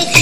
take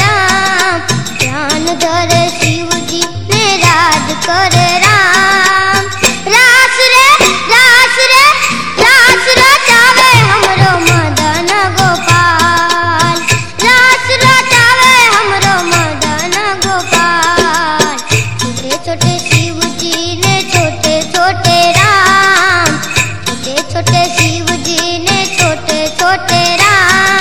Ram ध्यान धरे ने राज करे राम। रास रे रास रे, रास रचावे हमरो मदन मदन गोपाल। छोटे शिव जी ने छोटे छोटे राम। छोटे शिव जी ने छोटे छोटे राम।